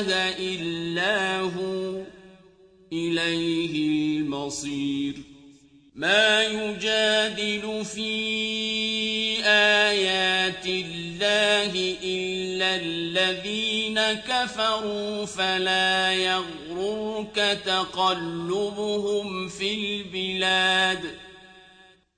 إلا هو إليه المصير. ما يجادل في آيات الله إلا الذين كفروا فلا يغررك تقلبهم في البلاد.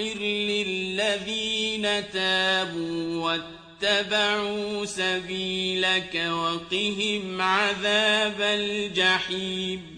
للذين تابوا واتبعوا سبيلك وقهم عذاب الجحيم.